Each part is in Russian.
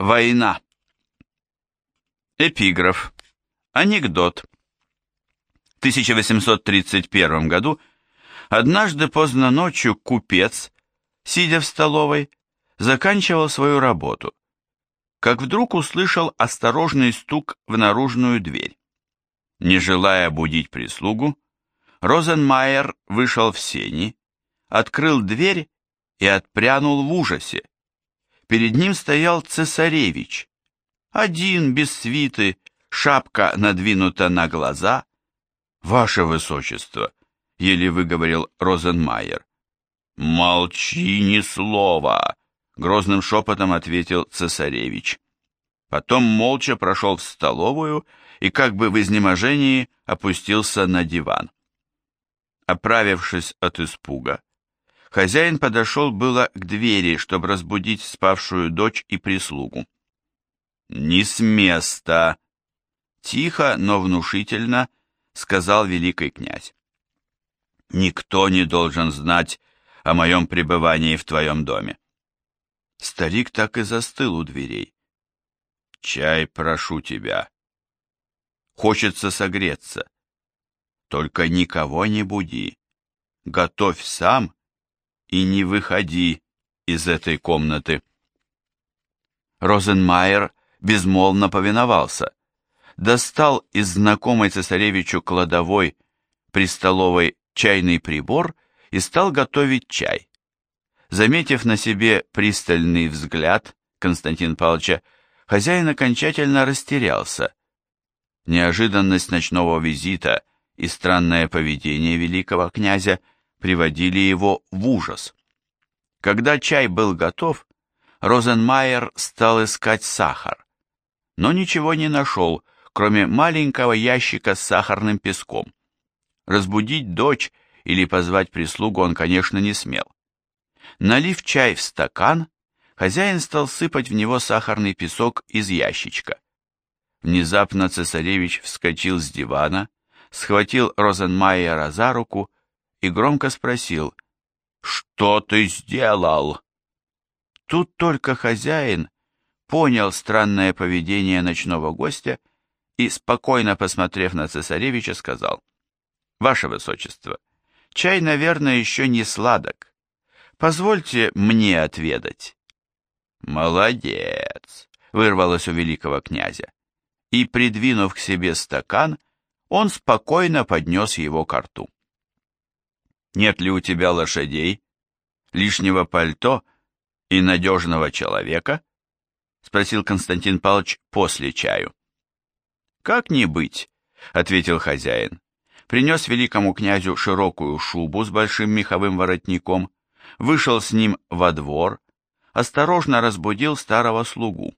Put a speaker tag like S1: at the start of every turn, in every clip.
S1: Война. Эпиграф. Анекдот. В 1831 году однажды поздно ночью купец, сидя в столовой, заканчивал свою работу, как вдруг услышал осторожный стук в наружную дверь. Не желая будить прислугу, Розенмайер вышел в сени, открыл дверь и отпрянул в ужасе. Перед ним стоял цесаревич, один, без свиты, шапка надвинута на глаза. «Ваше высочество», — еле выговорил Розенмайер. «Молчи ни слова», — грозным шепотом ответил цесаревич. Потом молча прошел в столовую и как бы в изнеможении опустился на диван. Оправившись от испуга, хозяин подошел было к двери, чтобы разбудить спавшую дочь и прислугу. «Не с места!» Тихо, но внушительно сказал великий князь. «Никто не должен знать о моем пребывании в твоем доме». Старик так и застыл у дверей. «Чай, прошу тебя. Хочется согреться. Только никого не буди. Готовь сам и не выходи из этой комнаты». Розенмайер безмолвно повиновался. Достал из знакомой цесаревичу кладовой при столовой чайный прибор и стал готовить чай. Заметив на себе пристальный взгляд Константин Павловича, хозяин окончательно растерялся. Неожиданность ночного визита и странное поведение великого князя приводили его в ужас. Когда чай был готов, Розенмайер стал искать сахар но ничего не нашел, кроме маленького ящика с сахарным песком. Разбудить дочь или позвать прислугу он, конечно, не смел. Налив чай в стакан, хозяин стал сыпать в него сахарный песок из ящичка. Внезапно цесаревич вскочил с дивана, схватил Розенмайера за руку и громко спросил, «Что ты сделал?» Тут только хозяин понял странное поведение ночного гостя и, спокойно посмотрев на цесаревича, сказал, «Ваше Высочество, чай, наверное, еще не сладок. Позвольте мне отведать». «Молодец!» — вырвалось у великого князя. И, придвинув к себе стакан, он спокойно поднес его к рту. «Нет ли у тебя лошадей, лишнего пальто и надежного человека?» — спросил Константин Павлович после чаю. «Как не быть?» — ответил хозяин. Принес великому князю широкую шубу с большим меховым воротником, вышел с ним во двор, осторожно разбудил старого слугу.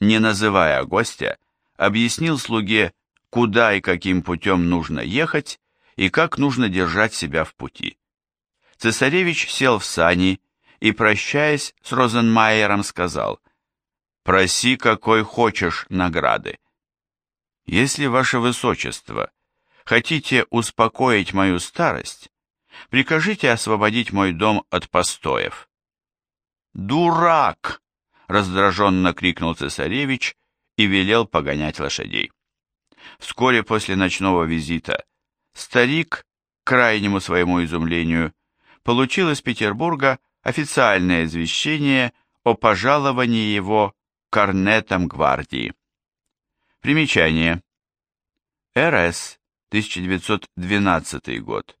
S1: Не называя гостя, объяснил слуге, куда и каким путем нужно ехать и как нужно держать себя в пути. Цесаревич сел в сани и, прощаясь с Розенмайером, сказал — проси какой хочешь награды. Если, ваше высочество, хотите успокоить мою старость, прикажите освободить мой дом от постоев. Дурак! раздраженно крикнул цесаревич и велел погонять лошадей. Вскоре после ночного визита старик, к крайнему своему изумлению, получил из Петербурга официальное извещение о пожаловании его корнетом гвардии. Примечание. РС, 1912 год.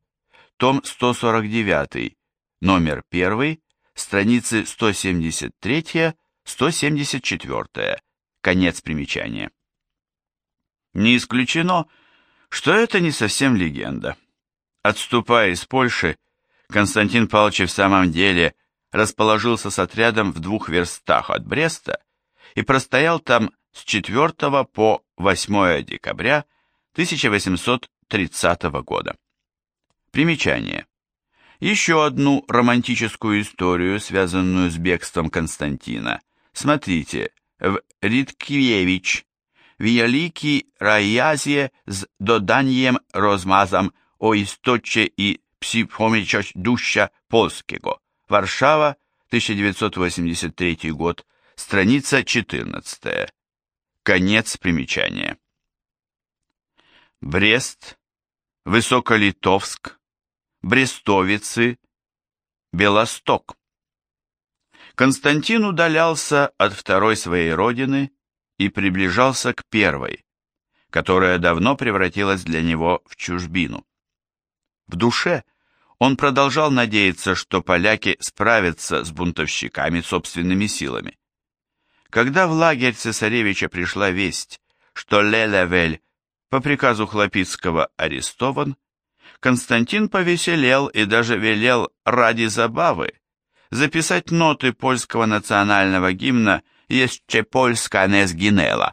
S1: Том 149, номер 1, страницы 173-174. Конец примечания. Не исключено, что это не совсем легенда. Отступая из Польши, Константин Павлович в самом деле расположился с отрядом в двух верстах от Бреста и простоял там с 4 по 8 декабря 1830 года. Примечание. Еще одну романтическую историю, связанную с бегством Константина, смотрите в Риткевич, Великий Раязє з доданням розмазом о істочі і психомічось дуща польського. Варшава, 1983 год, страница 14. Конец примечания. Брест, Высоколитовск, Брестовицы, Белосток. Константин удалялся от второй своей родины и приближался к первой, которая давно превратилась для него в чужбину. В душе он продолжал надеяться, что поляки справятся с бунтовщиками собственными силами. Когда в лагерь цесаревича пришла весть, что Лелевель по приказу Хлопицкого арестован, Константин повеселел и даже велел ради забавы записать ноты польского национального гимна «Еще польска не сгинела»,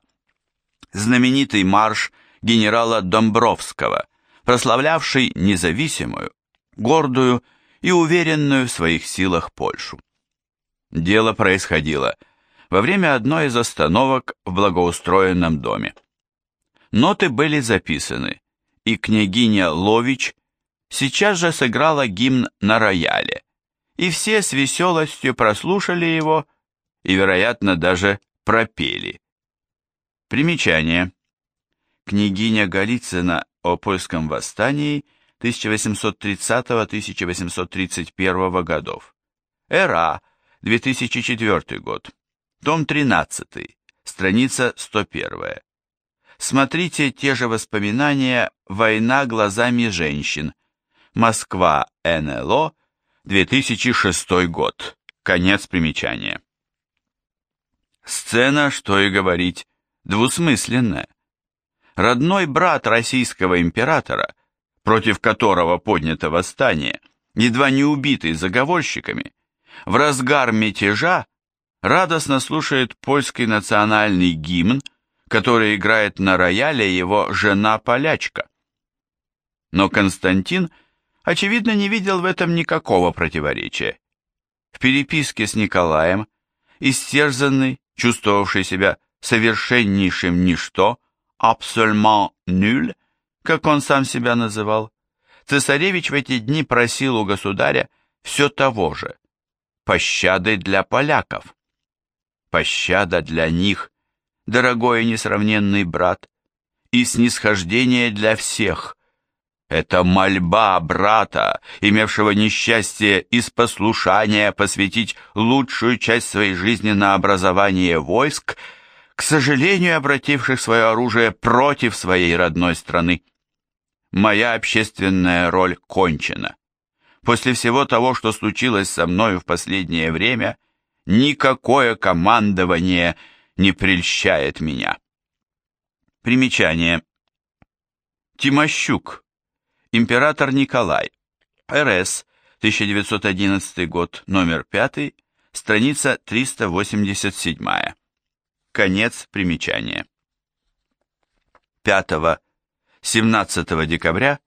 S1: знаменитый марш генерала Домбровского, прославлявший независимую, гордую и уверенную в своих силах Польшу. Дело происходило во время одной из остановок в благоустроенном доме. Ноты были записаны, и княгиня Лович сейчас же сыграла гимн на рояле, и все с веселостью прослушали его и, вероятно, даже пропели. Примечание. Княгиня Голицына о польском восстании 1830-1831 годов. Эра, 2004 год. Том 13, страница 101. Смотрите те же воспоминания «Война глазами женщин». Москва, НЛО, 2006 год. Конец примечания. Сцена, что и говорить, двусмысленная. Родной брат российского императора, против которого поднято восстание, едва не убитый заговорщиками, в разгар мятежа радостно слушает польский национальный гимн, который играет на рояле его жена-полячка. Но Константин, очевидно, не видел в этом никакого противоречия. В переписке с Николаем, истерзанный, чувствовавший себя совершеннейшим ничто, absolument nul, как он сам себя называл, цесаревич в эти дни просил у государя все того же, пощады для поляков. Пощада для них, дорогой и несравненный брат, и снисхождение для всех. Это мольба брата, имевшего несчастье из послушания посвятить лучшую часть своей жизни на образование войск, к сожалению, обративших свое оружие против своей родной страны. Моя общественная роль кончена. После всего того, что случилось со мною в последнее время, никакое командование не прельщает меня. Примечание. Тимощук. Император Николай. РС. 1911 год. Номер 5. Страница 387. Конец примечания. 5-17 декабря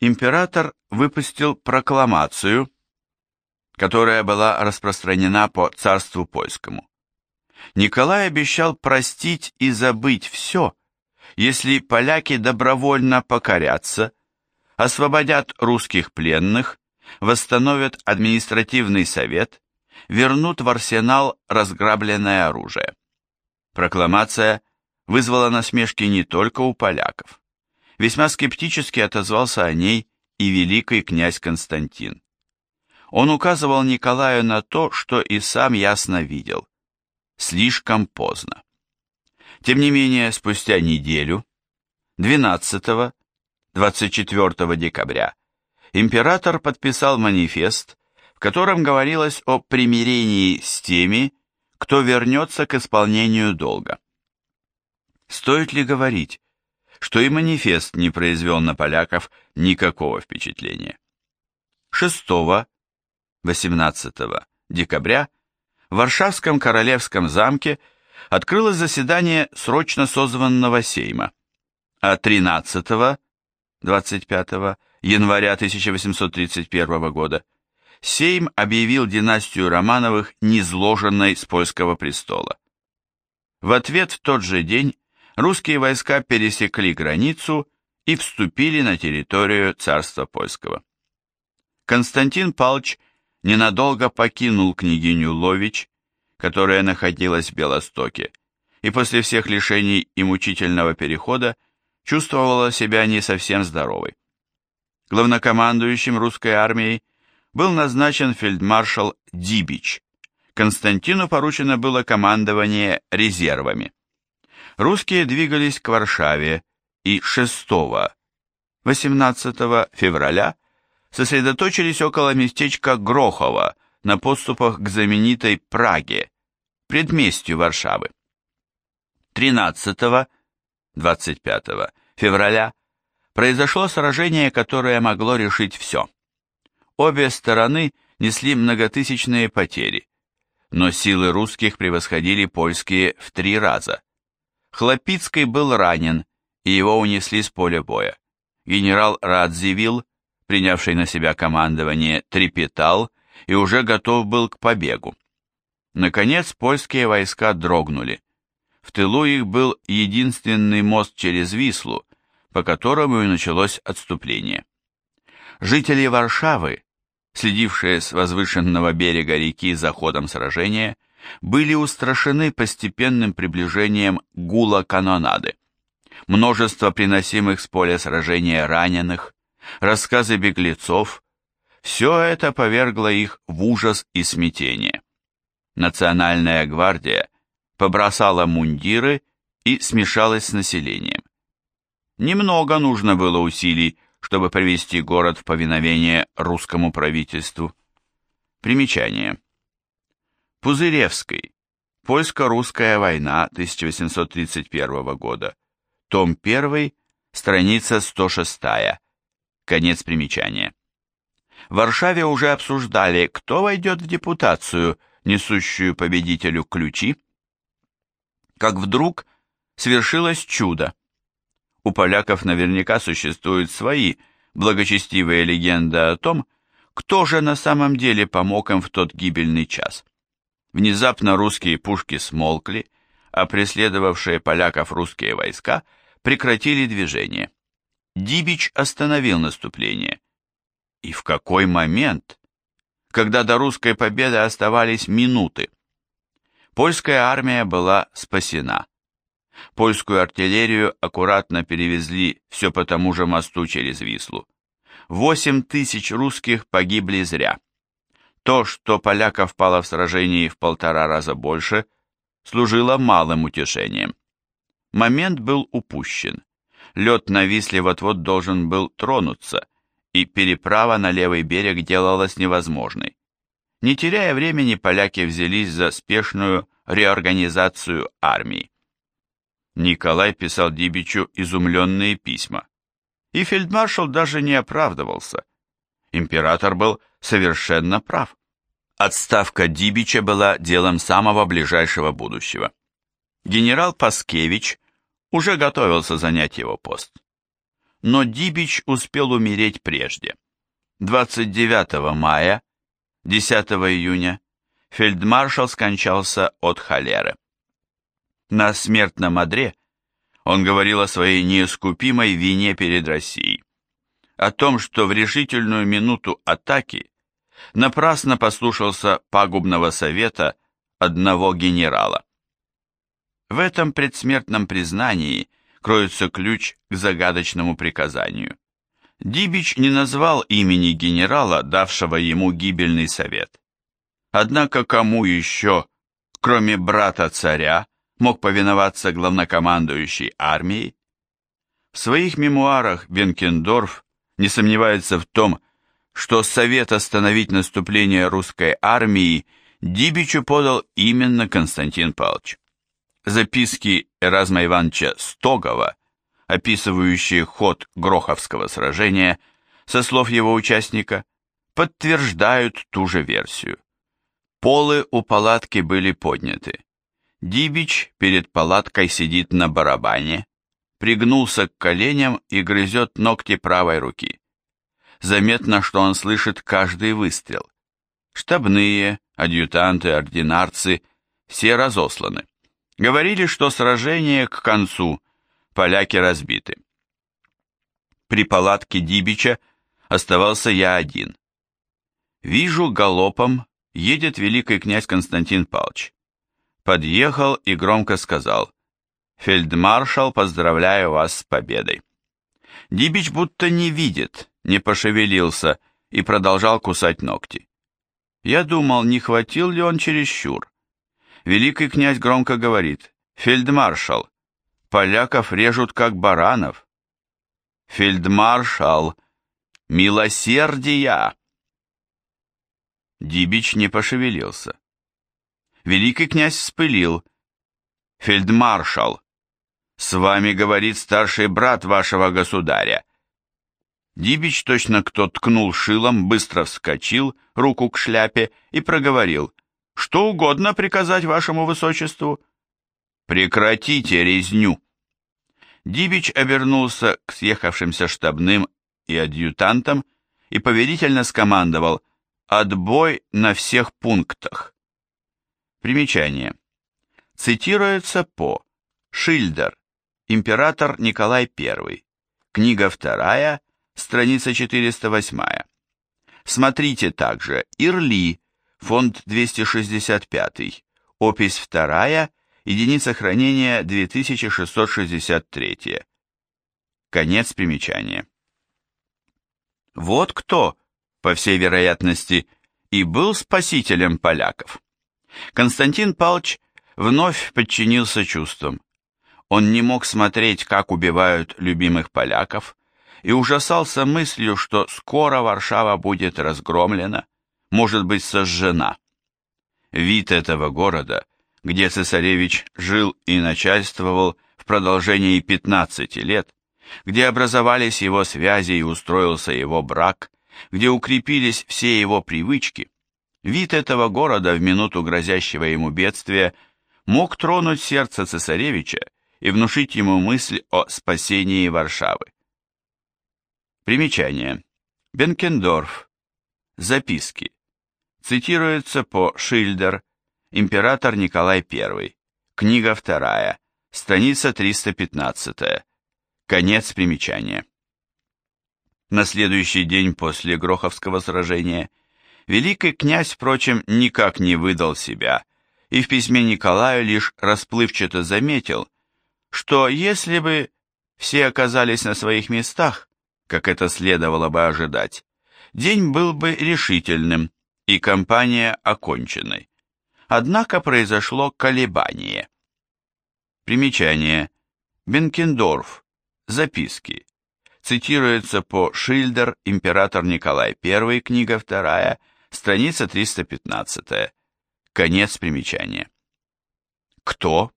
S1: император выпустил прокламацию, которая была распространена по царству польскому. Николай обещал простить и забыть все, если поляки добровольно покорятся, освободят русских пленных, восстановят административный совет, вернут в арсенал разграбленное оружие. Прокламация вызвала насмешки не только у поляков. Весьма скептически отозвался о ней и великий князь Константин. Он указывал Николаю на то, что и сам ясно видел слишком поздно. Тем не менее, спустя неделю, 12-24 декабря, император подписал манифест, в котором говорилось о примирении с теми, кто вернется к исполнению долга. Стоит ли говорить, что и манифест не произвел на поляков никакого впечатления? 6-18 декабря в Варшавском королевском замке открылось заседание срочно созванного Сейма, а 13-25 января 1831 года Сейм объявил династию Романовых низложенной с польского престола. В ответ в тот же день русские войска пересекли границу и вступили на территорию царства польского. Константин Палч ненадолго покинул княгиню Лович, которая находилась в Белостоке, и после всех лишений и мучительного перехода чувствовала себя не совсем здоровой. Главнокомандующим русской армией был назначен фельдмаршал Дибич. Константину поручено было командование резервами. Русские двигались к Варшаве и 6-18 февраля сосредоточились около местечка Грохова на подступах к знаменитой Праге, предместью Варшавы. 13-25 февраля произошло сражение, которое могло решить все. Обе стороны несли многотысячные потери, но силы русских превосходили польские в три раза. Хлопицкий был ранен, и его унесли с поля боя. Генерал Радзивилл, принявший на себя командование, трепетал и уже готов был к побегу. Наконец польские войска дрогнули. В тылу их был единственный мост через Вислу, по которому и началось отступление. Жители Варшавы, следившие с возвышенного берега реки за ходом сражения, были устрашены постепенным приближением гула канонады. Множество приносимых с поля сражения раненых, рассказы беглецов, все это повергло их в ужас и смятение. Национальная гвардия побросала мундиры и смешалась с населением. Немного нужно было усилий, чтобы привести город в повиновение русскому правительству. Примечание. Пузыревский. Польско-русская война 1831 года. Том 1, страница 106. Конец примечания. В Варшаве уже обсуждали, кто войдет в депутацию, несущую победителю ключи. Как вдруг свершилось чудо. У поляков наверняка существуют свои благочестивые легенды о том, кто же на самом деле помог им в тот гибельный час. Внезапно русские пушки смолкли, а преследовавшие поляков русские войска прекратили движение. Дибич остановил наступление. И в какой момент? Когда до русской победы оставались минуты. Польская армия была спасена. Польскую артиллерию аккуратно перевезли все по тому же мосту через Вислу. Восемь тысяч русских погибли зря. То, что поляков пало в сражении в полтора раза больше, служило малым утешением. Момент был упущен. Лед на Висле вот-вот должен был тронуться, и переправа на левый берег делалась невозможной. Не теряя времени, поляки взялись за спешную реорганизацию армии. Николай писал Дибичу изумленные письма. И фельдмаршал даже не оправдывался. Император был совершенно прав. Отставка Дибича была делом самого ближайшего будущего. Генерал Паскевич уже готовился занять его пост. Но Дибич успел умереть прежде. 29 мая, 10 июня, фельдмаршал скончался от холеры. На смертном одре он говорил о своей неискупимой вине перед Россией, о том, что в решительную минуту атаки напрасно послушался пагубного совета одного генерала. В этом предсмертном признании кроется ключ к загадочному приказанию. Дибич не назвал имени генерала, давшего ему гибельный совет. Однако кому еще, кроме брата царя, мог повиноваться главнокомандующей армией? В своих мемуарах Бенкендорф не сомневается в том, что совет остановить наступление русской армии Дибичу подал именно Константин Павлович. Записки Эразма Ивановича Стогова, описывающие ход Гроховского сражения, со слов его участника, подтверждают ту же версию. Полы у палатки были подняты. Дибич перед палаткой сидит на барабане, пригнулся к коленям и грызет ногти правой руки. Заметно, что он слышит каждый выстрел. Штабные, адъютанты, ординарцы – все разосланы. Говорили, что сражение к концу, поляки разбиты. При палатке Дибича оставался я один. Вижу галопом едет великий князь Константин Павлович подъехал и громко сказал «Фельдмаршал, поздравляю вас с победой». Дибич будто не видит, не пошевелился и продолжал кусать ногти. Я думал, не хватил ли он чересчур. Великий князь громко говорит «Фельдмаршал, поляков режут как баранов». «Фельдмаршал, милосердия!» Дибич не пошевелился. Великий князь вспылил. «Фельдмаршал, с вами говорит старший брат вашего государя». Дибич, точно кто ткнул шилом, быстро вскочил, руку к шляпе и проговорил. «Что угодно приказать вашему высочеству?» «Прекратите резню!» Дибич обернулся к съехавшимся штабным и адъютантам и повелительно скомандовал «Отбой на всех пунктах». Примечание. Цитируется по Шильдер, император Николай I, книга вторая, страница 408. Смотрите также Ирли, фонд 265, опись вторая, единица хранения 2663. Конец примечания. Вот кто, по всей вероятности, и был спасителем поляков. Константин Палч вновь подчинился чувствам. Он не мог смотреть, как убивают любимых поляков, и ужасался мыслью, что скоро Варшава будет разгромлена, может быть сожжена. Вид этого города, где цесаревич жил и начальствовал в продолжении 15 лет, где образовались его связи и устроился его брак, где укрепились все его привычки, вид этого города в минуту грозящего ему бедствия мог тронуть сердце цесаревича и внушить ему мысль о спасении Варшавы. Примечание. Бенкендорф. Записки. Цитируется по Шильдер, император Николай I. Книга вторая. Страница 315. Конец примечания. На следующий день после Гроховского сражения великий князь, впрочем, никак не выдал себя и в письме Николаю лишь расплывчато заметил, что если бы все оказались на своих местах, как это следовало бы ожидать, день был бы решительным и кампания оконченной. Однако произошло колебание. Примечание. Бенкендорф. Записки. Цитируется по Шильдер, император Николай I, книга 2, страница 315. Конец примечания. Кто?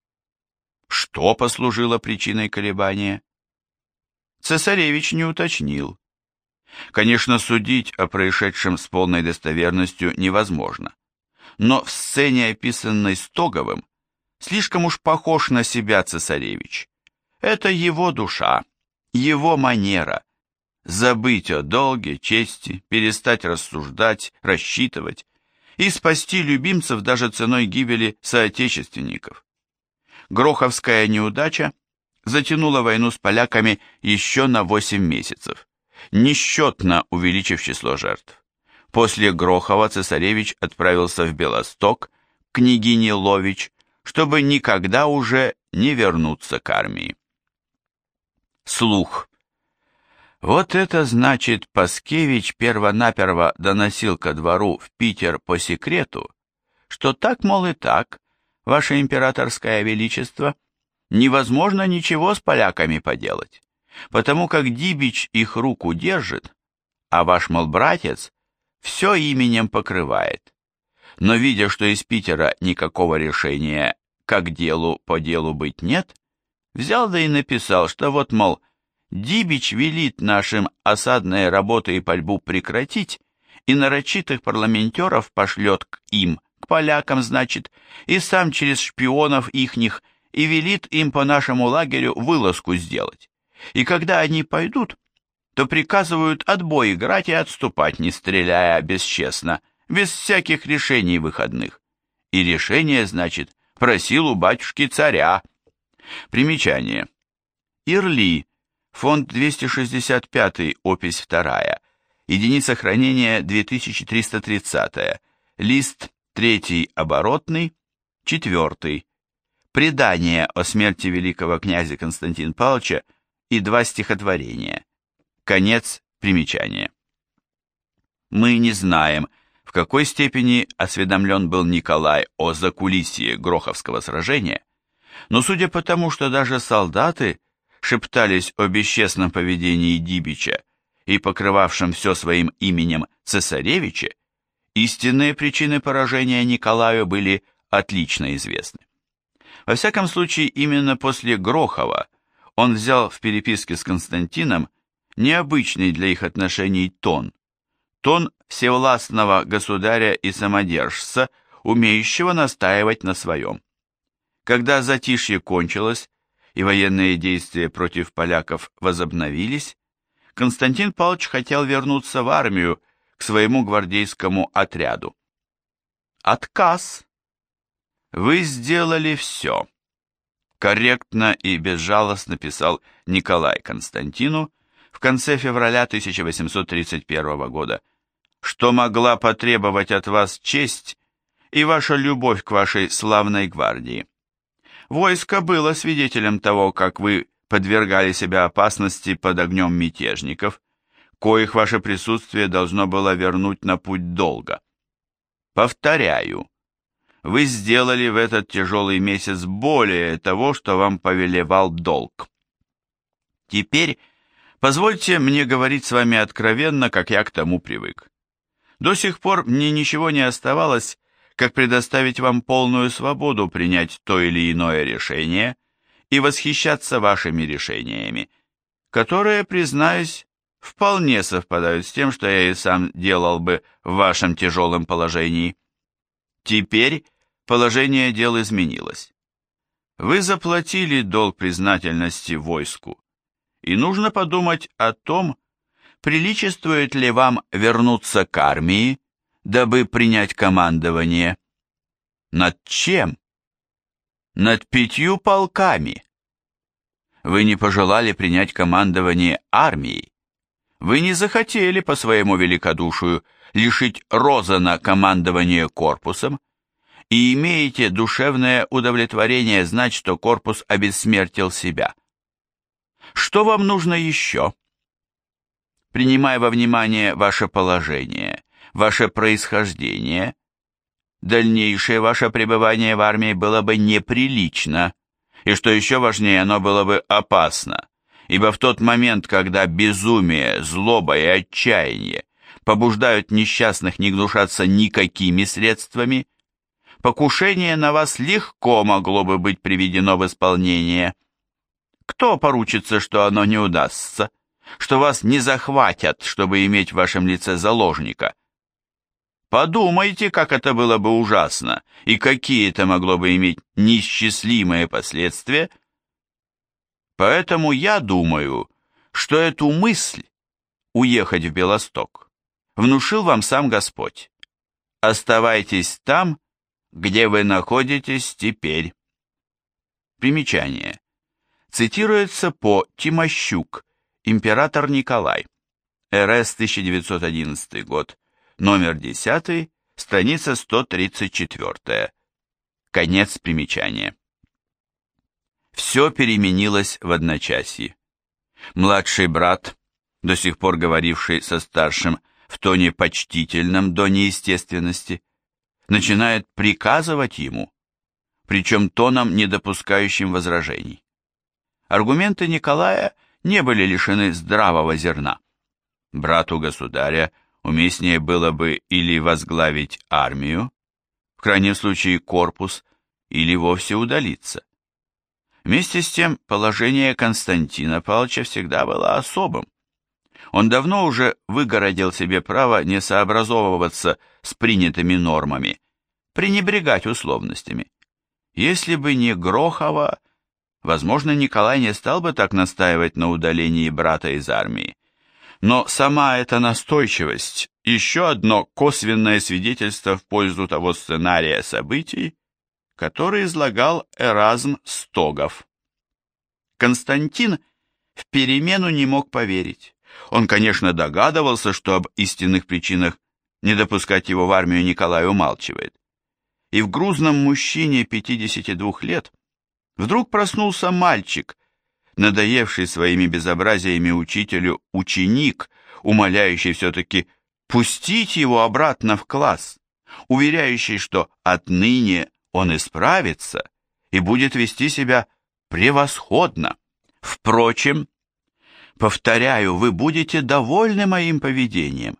S1: Что послужило причиной колебания? Цесаревич не уточнил. Конечно, судить о происшедшем с полной достоверностью невозможно. Но в сцене, описанной Стоговым, слишком уж похож на себя цесаревич. Это его душа, его манера. Забыть о долге, чести, перестать рассуждать, рассчитывать и спасти любимцев даже ценой гибели соотечественников. Гроховская неудача затянула войну с поляками еще на 8 месяцев, несчетно увеличив число жертв. После Грохова цесаревич отправился в Белосток к княгине Лович, чтобы никогда уже не вернуться к армии слух. Вот это значит, Паскевич первонаперво доносил ко двору в Питер по секрету, что так, мол, и так, ваше императорское величество, невозможно ничего с поляками поделать, потому как Дибич их руку держит, а ваш, мол, братец все именем покрывает. Но видя, что из Питера никакого решения как делу по делу быть нет, Взял да и написал, что вот, мол, Дибич велит нашим осадные работы и пальбу прекратить, и нарочитых парламентеров пошлет к им, к полякам, значит, и сам через шпионов ихних, и велит им по нашему лагерю вылазку сделать. И когда они пойдут, то приказывают отбой играть и отступать, не стреляя бесчестно, без всяких решений выходных. И решение, значит, просил у батюшки царя, Примечание. Ирли, фонд 265, опись 2, единица хранения 2330, лист 3 оборотный, Четвертый. Предание о смерти великого князя Константина Павловича и два стихотворения. Конец примечания. Мы не знаем, в какой степени осведомлен был Николай о закулисье Гроховского сражения, но судя по тому, что даже солдаты шептались о бесчестном поведении Дибича и покрывавшем все своим именем цесаревиче, истинные причины поражения Николаю были отлично известны. Во всяком случае, именно после Грохова он взял в переписке с Константином необычный для их отношений тон, тон всевластного государя и самодержца, умеющего настаивать на своем. Когда затишье кончилось и военные действия против поляков возобновились, Константин Павлович хотел вернуться в армию к своему гвардейскому отряду. Отказ. Вы сделали все. Корректно и безжалостно писал Николай Константину в конце февраля 1831 года, что могла потребовать от вас честь и ваша любовь к вашей славной гвардии. Войско было свидетелем того, как вы подвергали себя опасности под огнем мятежников, коих ваше присутствие должно было вернуть на путь долга. Повторяю, вы сделали в этот тяжелый месяц более того, что вам повелевал долг. Теперь позвольте мне говорить с вами откровенно, как я к тому привык. До сих пор мне ничего не оставалось, как предоставить вам полную свободу принять то или иное решение и восхищаться вашими решениями, которые, признаюсь, вполне совпадают с тем, что я и сам делал бы в вашем тяжелом положении. Теперь положение дел изменилось. Вы заплатили долг признательности войску, и нужно подумать о том, приличествует ли вам вернуться к армии, дабы принять командование. Над чем? Над пятью полками. Вы не пожелали принять командование армией. Вы не захотели по своему великодушию лишить Розана командования корпусом и имеете душевное удовлетворение знать, что корпус обессмертил себя. Что вам нужно еще? Принимая во внимание ваше положение, ваше происхождение, дальнейшее ваше пребывание в армии было бы неприлично, и что еще важнее, оно было бы опасно, ибо в тот момент, когда безумие, злоба и отчаяние побуждают несчастных не гнушаться никакими средствами, покушение на вас легко могло бы быть приведено в исполнение. Кто поручится, что оно не удастся, что вас не захватят, чтобы иметь в вашем лице заложника? Подумайте, как это было бы ужасно, и какие это могло бы иметь неисчислимые последствия. Поэтому я думаю, что эту мысль уехать в Белосток внушил вам сам Господь. Оставайтесь там, где вы находитесь теперь. Примечание. Цитируется по Тимощук, император Николай, РС 1911 год, номер 10, страница 134. Конец примечания. Все переменилось в одночасье. Младший брат, до сих пор говоривший со старшим в тоне почтительном до неестественности, начинает приказывать ему, причем тоном, не допускающим возражений. Аргументы Николая не были лишены здравого зерна. Брату государя уместнее было бы или возглавить армию, в крайнем случае корпус, или вовсе удалиться. Вместе с тем, положение Константина Павловича всегда было особым. Он давно уже выгородил себе право не сообразовываться с принятыми нормами, пренебрегать условностями. Если бы не Грохова, возможно, Николай не стал бы так настаивать на удалении брата из армии. Но сама эта настойчивость – еще одно косвенное свидетельство в пользу того сценария событий, который излагал Эразм Стогов. Константин в перемену не мог поверить. Он, конечно, догадывался, что об истинных причинах не допускать его в армию Николай умалчивает. и в грузном мужчине 52 лет вдруг проснулся мальчик, надоевший своими безобразиями учителю ученик, умоляющий все-таки пустить его обратно в класс, уверяющий, что отныне он исправится и будет вести себя превосходно. Впрочем, повторяю, вы будете довольны моим поведением.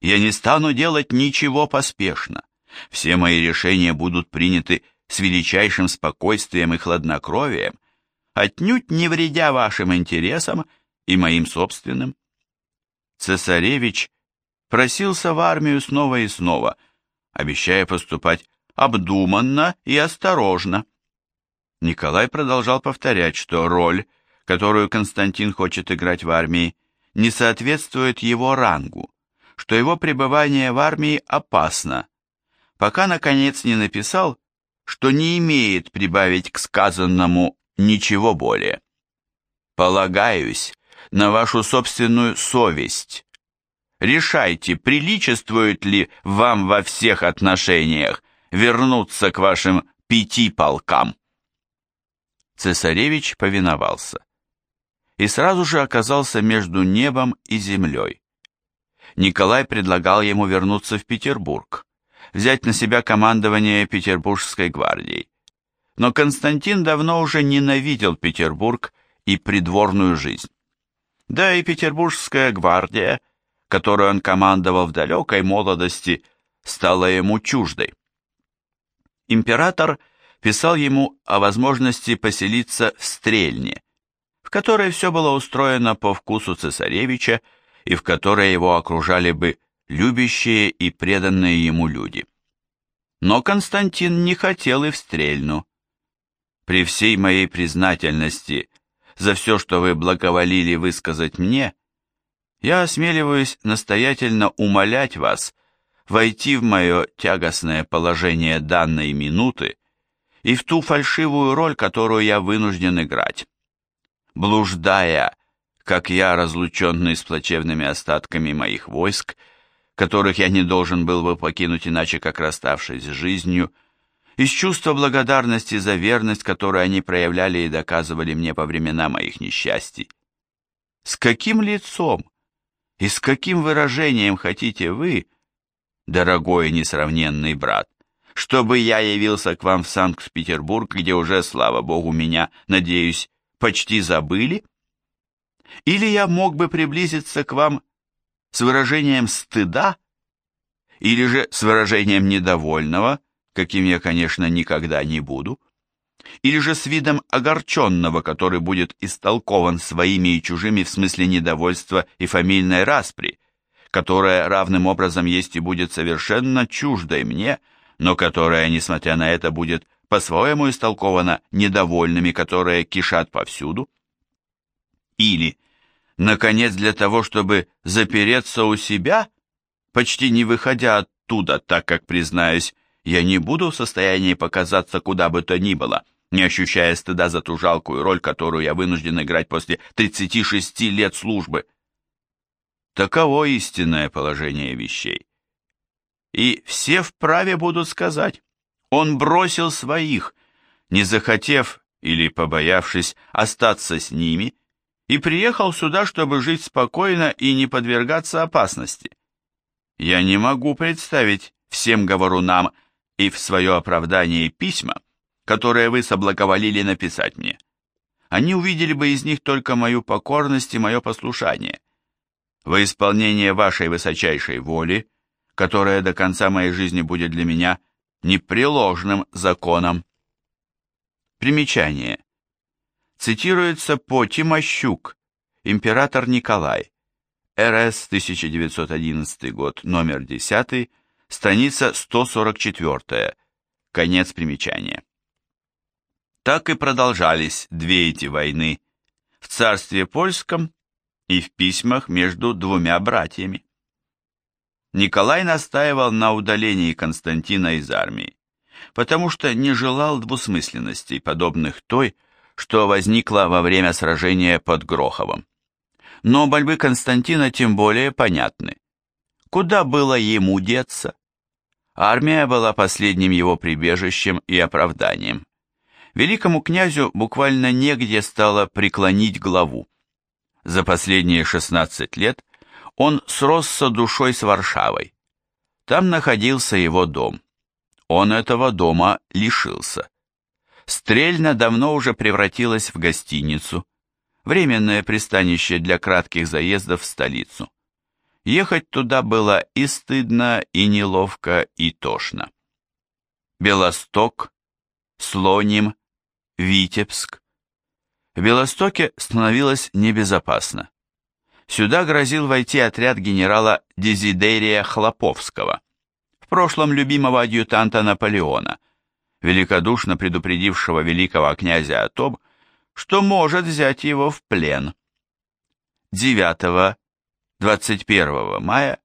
S1: Я не стану делать ничего поспешно. Все мои решения будут приняты с величайшим спокойствием и хладнокровием, отнюдь не вредя вашим интересам и моим собственным. Цесаревич просился в армию снова и снова, обещая поступать обдуманно и осторожно. Николай продолжал повторять, что роль, которую Константин хочет играть в армии, не соответствует его рангу, что его пребывание в армии опасно, пока, наконец, не написал, что не имеет прибавить к сказанному ничего более. Полагаюсь на вашу собственную совесть. Решайте, приличествует ли вам во всех отношениях вернуться к вашим пяти полкам. Цесаревич повиновался и сразу же оказался между небом и землей. Николай предлагал ему вернуться в Петербург, взять на себя командование Петербургской гвардией. Но Константин давно уже ненавидел Петербург и придворную жизнь. Да и Петербургская гвардия, которую он командовал в далекой молодости, стала ему чуждой. Император писал ему о возможности поселиться в Стрельне, в которой все было устроено по вкусу цесаревича и в которой его окружали бы любящие и преданные ему люди. Но Константин не хотел и в Стрельну. При всей моей признательности за все, что вы благоволили высказать мне, я осмеливаюсь настоятельно умолять вас войти в мое тягостное положение данной минуты и в ту фальшивую роль, которую я вынужден играть. Блуждая, как я, разлученный с плачевными остатками моих войск, которых я не должен был бы покинуть иначе, как расставшись с жизнью, из чувства благодарности за верность, которую они проявляли и доказывали мне по времена моих несчастий. С каким лицом и с каким выражением хотите вы, дорогой и несравненный брат, чтобы я явился к вам в Санкт-Петербург, где уже, слава богу, меня, надеюсь, почти забыли? Или я мог бы приблизиться к вам с выражением стыда или же с выражением недовольного, каким я, конечно, никогда не буду, или же с видом огорченного, который будет истолкован своими и чужими в смысле недовольства и фамильной распри, которая равным образом есть и будет совершенно чуждой мне, но которая, несмотря на это, будет по-своему истолкована недовольными, которые кишат повсюду? Или Наконец, для того, чтобы запереться у себя, почти не выходя оттуда, так как, признаюсь, я не буду в состоянии показаться куда бы то ни было, не ощущая стыда за ту жалкую роль, которую я вынужден играть после 36 лет службы. Таково истинное положение вещей. И все вправе будут сказать, он бросил своих, не захотев или побоявшись остаться с ними, и приехал сюда, чтобы жить спокойно и не подвергаться опасности. Я не могу представить всем говорунам и в свое оправдание письма, которые вы соблаговолили написать мне. Они увидели бы из них только мою покорность и мое послушание. Во исполнение вашей высочайшей воли, которая до конца моей жизни будет для меня непреложным законом. Примечание цитируется по Тимощук, император Николай, РС 1911 год, номер 10, страница 144, конец примечания. Так и продолжались две эти войны в царстве польском и в письмах между двумя братьями. Николай настаивал на удалении Константина из армии, потому что не желал двусмысленностей, подобных той, что возникло во время сражения под Гроховым. Но борьбы Константина тем более понятны. Куда было ему деться? Армия была последним его прибежищем и оправданием. Великому князю буквально негде стало преклонить главу. За последние 16 лет он сросся душой с Варшавой. Там находился его дом. Он этого дома лишился. Стрельна давно уже превратилась в гостиницу, временное пристанище для кратких заездов в столицу. Ехать туда было и стыдно, и неловко, и тошно. Белосток, Слоним, Витебск. В Белостоке становилось небезопасно. Сюда грозил войти отряд генерала Дезидерия Хлоповского, в прошлом любимого адъютанта Наполеона, великодушно предупредившего великого князя о том, что может взять его в плен. 9-21 мая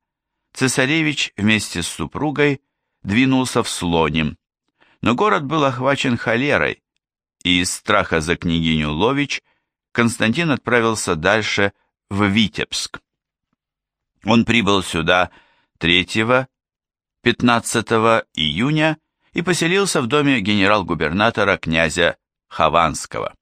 S1: цесаревич вместе с супругой двинулся в Слоним, но город был охвачен холерой, и из страха за княгиню Лович Константин отправился дальше в Витебск. Он прибыл сюда 3-15 июня и поселился в доме генерал-губернатора князя Хованского.